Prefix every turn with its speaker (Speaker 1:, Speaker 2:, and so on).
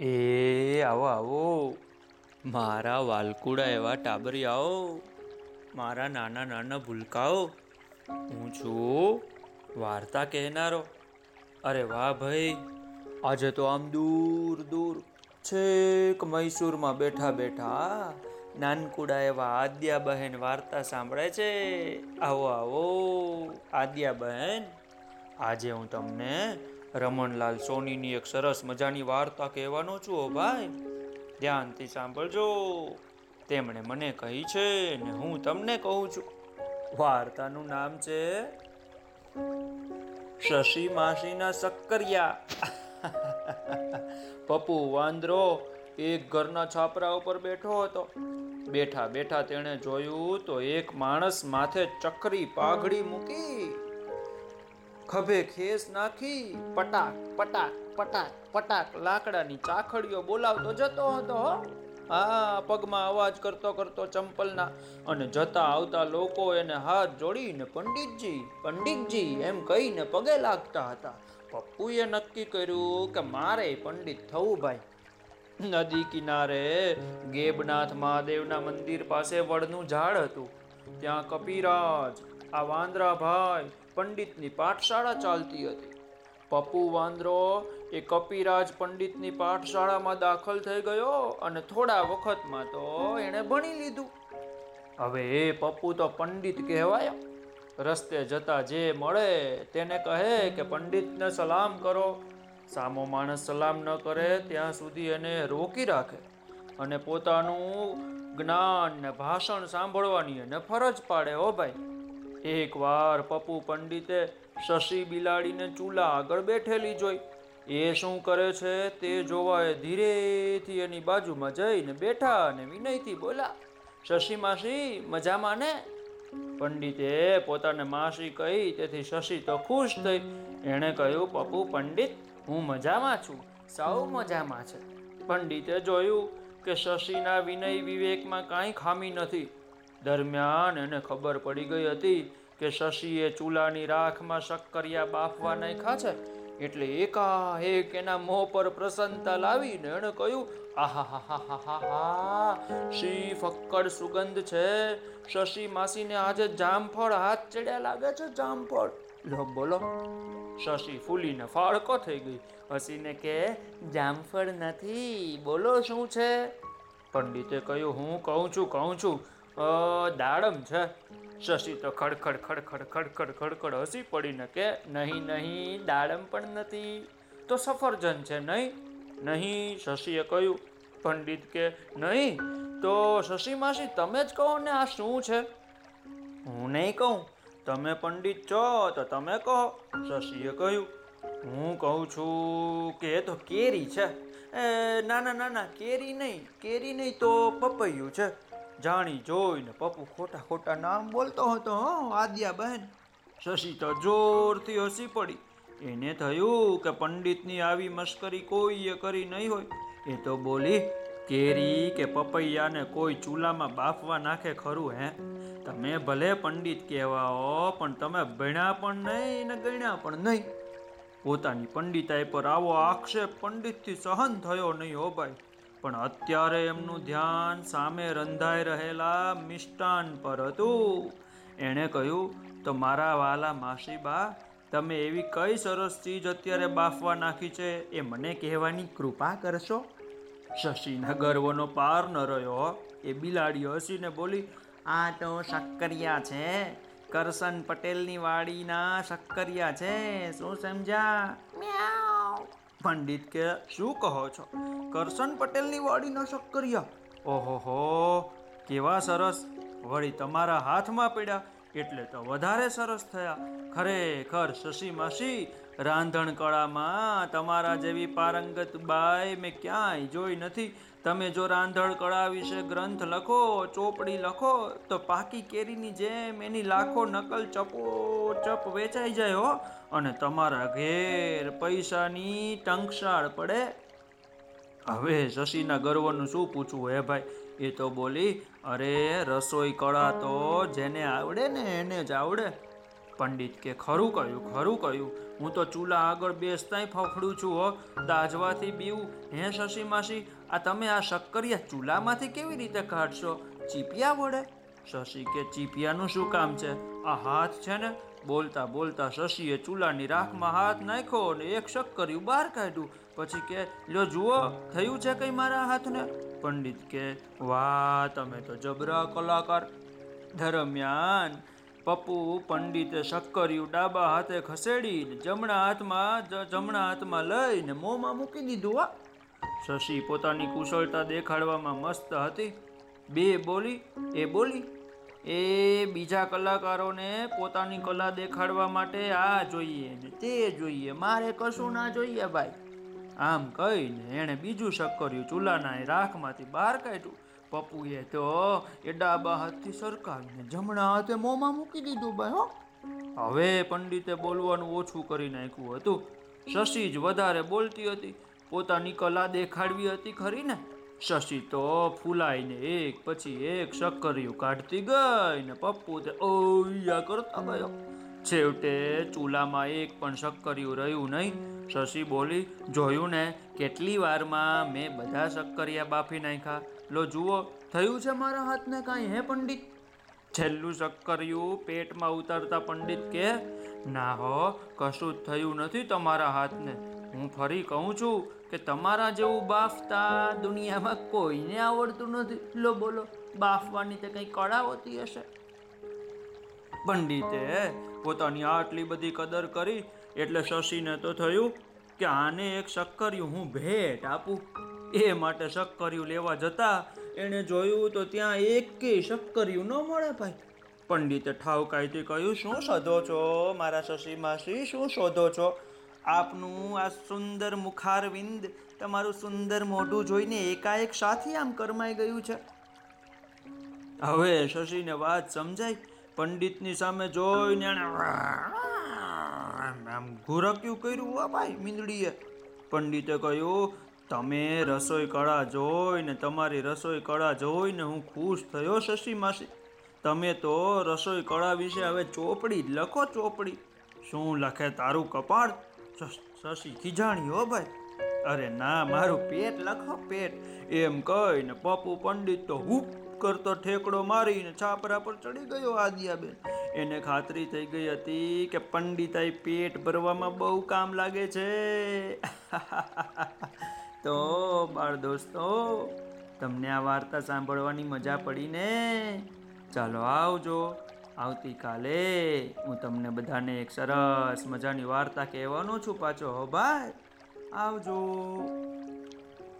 Speaker 1: એ, આવો આવો. મારા વાલકુડા એવા ટાબરિયાઓ મારા નાના નાના ભૂલકાઓ. હું છું વાર્તા કહેનારો. અરે વાહ ભાઈ, આજે તો આમ દૂર દૂર, છેક મૈસૂરમાં બેઠા બેઠા નાનકુડા એવા આદ્યા બહેન વાર્તા સાંભળે છે. આવો આવો આદ્યા બહેન આજે હું તમને રમણલાલ સોનીની એક સરસ મજાની વાર્તા કહેવાનો છું, ઓ ભાઈ. ધ્યાનથી સાંભળજો. તેમણે મને કહી છે ને હું તમને કહું છું. વાર્તાનું નામ છે શશી માસીના સક્કરિયા. પપ્પુ વાંદરો એક ઘરના છાપરા ઉપર બેઠો હતો. બેઠા બેઠા તેણે જોયું તો એક માણસ માથે ચકરી પાઘડી મૂકી ખભે ખેસ નાખી, પટાક પટાક પટાક પટાક, લાકડાની ચાખડીઓ બોલાવતો જતો હતો, હો. પગમાં અવાજ કરતો કરતો ચંપલના અને જતા આવતા લોકો એને હાથ જોડીને પંડિતજી પંડિતજી એમ કહીને પગે લાગતા હતા. પપ્પુએ નક્કી કર્યું કે મારે પંડિત થવું ભાઈ. નદી કિનારે ગેબનાથ મહાદેવના મંદિર પાસે વડનું ઝાડ હતું. ત્યાં કપિરાજ, આ વાંદરાભાઈ પંડિતની પાઠશાળા ચાલતી હતી. પપ્પુ વાંદરો એ કપિરાજ પંડિતની પાઠશાળામાં દાખલ થઈ ગયો અને થોડા વખતમાં તો એણે ભણી લીધું. હવે એ પપ્પુ તો પંડિત કહેવાય. રસ્તે જતા જે મળે તેને કહે કે, પંડિતને સલામ કરો. સામો માણસ સલામ ન કરે ત્યાં સુધી એને રોકી રાખે અને પોતાનું જ્ઞાન ને ભાષણ સાંભળવાની એને ફરજ પાડે, હો ભાઈ એકવાર પપ્પુ પંડિતે શશી બિલાડીને ચૂલા આગળ બેઠેલી જોઈ. એ શું કરે છે તે જોવા એ ધીરેથી એની બાજુમાં જઈને બેઠા અને વિનયથી બોલા શશી માસી, મજામાં ને? પંડિતે પોતાને માસી કહી, તેથી શશી તો ખુશ થઈ. એણે કહ્યું, પપ્પુ પંડિત, હું મજામાં છું સૌ મજામાં છે. પંડિતે જોયું કે શશીના વિનય વિવેકમાં કાંઈ ખામી નથી. દરમિયાન એને ખબર પડી ગઈ હતી કે શશીએ ચૂલાની રાખમાં શક્કરિયા બાફવા નાખ્યા છે. એટલે એકાએક એના મોં પર પ્રસન્નતા લાવીને એણે કહ્યું, આહાહાહાહાહા, શી ફક્કડ સુગંધ છે? શશી માસીને આજે જામફળ હાથ ચડ્યા લાગે છે, જામફળ. લો, બોલો. શશી ફૂલીને ફાળકો થઈ ગઈ. હસીને કે, જામફળ નથી, બોલો શું છે? પંડિતે કહ્યું, હું કહું છું કહું છું દાડમ છે. શશી તો ખડખડ ખડખડ ખડખડ ખડખડ હસી પડીને કે, નહીં નહીં, દાડમ પણ નથી. તો સફરજન છે, નહીં નહીં, શશીએ કહ્યું. પંડિત કે, નહીં, તો શશી માસી, તમે જ કહો ને આ શું છે? હું નહીં કહું. તમે પંડિત છો, તો તમે કહો, શશીએ કહ્યું. હું કહું છું કે, એ તો કેરી છે. એ, ના ના ના ના, કેરી નહીં કેરી નહીં તો પપૈયું છે. જાણી, જોઈને પપ્પુ ખોટા ખોટા નામ બોલતો હતો, હો આદ્યા બહેન શશી તો જોરથી હસી પડી. એને થયું કે પંડિતની આવી મશ્કરી કોઈએ કરી નહીં હોય. એ તો બોલી, કેરી કે પપૈયાને કોઈ ચૂલામાં બાફવા નાખે ખરું, હે? તમે ભલે પંડિત કહેવાઓ, પણ તમે ભણ્યા પણ નહીં ને ગણ્યા પણ નહીં. પોતાની પંડિતાઈ પર આવો આક્ષેપ પંડિતથી સહન થયો નહીં, હો ભાઈ. પણ અત્યારે એમનું ધ્યાન સામે રંધાઈ રહેલા મિષ્ટાન પર હતું. એણે કહ્યું, તો મારા વાલા માસીબા, તમે એવી કઈ સરસ ચીજ અત્યારે બાફવા નાખી છે એ મને કહેવાની કૃપા કરશો? શશીના ગર્વનો પાર ન રહ્યો. એ બિલાડી હસીને બોલી, આ તો શક્કરિયા છે. કરશન પટેલની વાડીના શક્કરિયા છે. શું સમજ્યા પંડિત કે, શું કહો છો? કરશન પટેલની વાડીના શક્કરિયા. ઓહો કેવા સરસ. વળી તમારા હાથમાં પડ્યા એટલે તો વધારે સરસ થયા. ખરેખર શશી માસી, રાંધણ કળામાં તમારા જેવી પારંગત બાય મેં ક્યાંય જોઈ નથી. તમે જો રાંધણ કળા વિશે ગ્રંથ લખો, ચોપડી લખો, તો પાકી કેરીની જેમ એની લાખો નકલ ચપો ચપ વેચાઈ જાય હો. અને તમારા ઘેર પૈસાની ટંકશાળ પડે હવે શશીના ગર્વનું શું પૂછવું હે ભાઈ? એ તો બોલી, અરે, રસોઈ કળા તો જેને આવડે ને એને જ આવડે. પંડિત કે, ખરું કહ્યું ખરું કહ્યું. હું તો ચૂલા આગળ બેસતાંય ફફડું છું હો. દાજવાથી બીવું. હે શશી માસી, આ તમે આ શક્કરિયા ચૂલામાંથી કેવી રીતે કાઢશો? ચીપિયા વડે? શશી કે, ચીપિયાનું શું કામ છે? આ હાથ છે ને? બોલતા બોલતા શશીએ ચૂલાની રાખમાં હાથ નાખ્યો અને એક શક્કરિયું બહાર કાઢ્યું. પછી કે, લ્યો જુઓ, થયું છે કઈ મારા હાથને? પંડિત કે, વાહ, તમે તો જબરા કલાકાર. દરમિયાન પપ્પુ પંડિતે શક્કરિયું ડાબા હાથે ખસેડીને જમણા હાથમાં જમણા હાથમાં લઈને મોંમાં મૂકી દીધું આ શશી પોતાની કુશળતા દેખાડવામાં મસ્ત હતી. બે બોલી, એ બોલી, એ બીજા કલાકારોને પોતાની કલા દેખાડવા માટે આ જોઈએ ને તે જોઈએ, મારે કશું ના જોઈએ, ભાઈ. આમ કહીને એણે બીજું શક્કર્યું ચૂલાના રાખમાંથી બહાર કાઢ્યું. પપ્પુએ તો એ ડાબા હાથથી સરકાવીને જમણા હાથે મોંમાં મૂકી દીધું ભાઈ હો. હવે પંડિતે બોલવાનું ઓછું કરી નાખ્યું હતું. શશી જ વધારે બોલતી હતી. પોતાની કલા દેખાડવી હતી ખરી ને. શશી તો ફૂલાઈને એક પછી એક શક્કરિયું કાઢતી ગઈ ને પપ્પુ તે ઓયા કરતા ગયો. છેવટે ચૂલામાં એક પણ શક્કરિયું રહ્યું નહીં. શશી બોલી જોયું ને કેટલી વારમાં મેં બધા શક્કરિયા બાફી નાખ્યા. લો, જુઓ, થયું છે મારા હાથને કાંઈ, હે પંડિત? છેલ્લું શક્કરિયું પેટમાં ઉતારતા પંડિત કે, ના હો, કશું જ થયું નથી તમારા હાથને. હું ફરી કહું છું કે તમારા જેવું બાફતા દુનિયામાં કોઈને આવડતું નથી. લો, બોલો, બાફવાની તે કંઈ કળા હોતી હશે? પંડિતે, પોતાની આટલી બધી કદર કરી એટલે શશીને તો થયું કે આને એક શક્કરિયું હું ભેટ આપું. એ માટે શક્કરિયું લેવા જતા એણે જોયું તો ત્યાં એકેય શક્કરિયું ન મળે ભાઈ. પંડિતે ઠાવકાઈથી કહ્યું, શું શોધો છો મારા શશી માસી? શું શોધો છો? આપનું આ સુંદર મુખારવિંદ તમારું સુંદર મોઢું જોઈને એકાએક સાથી આમ કરમાઈ ગયું છે. હવે શશીને વાત સમજાય પંડિતની સામે જોઈને આમ ઘુરક્યું કર્યું હો ભાઈ મીંદડીએ. પંડિતે કહ્યું, તમે રસોઈ કળા જોઈને, તમારી રસોઈ કળા જોઈને હું ખુશ થયો, શશી માસી. તમે તો રસોઈ કળા વિશે હવે ચોપડી લખો ચોપડી. શું લખે તારું કપાળ? શશ- ખીજાણી હો ભાઈ. અરે ના, મારું પેટ લખો, પેટ. એમ કહીને, પપ્પુ પંડિત તો હુપ કરતો ઠેકડો મારીને છાપરા પર ચડી ગયો આદિયાબેન. એને ખાતરી થઈ ગઈ હતી કે પંડિતાઈ પેટ ભરવામાં બહુ કામ લાગે છે. તો બાળ દોસ્તો, તમને આ વાર્તા સાંભળવાની મજા પડી ને ચાલો આવજો. આવતીકાલે હું તમને બધાને એક સરસ મજાની વાર્તા કહેવાનો છું પાછો. હો ભાઈ, આવજો.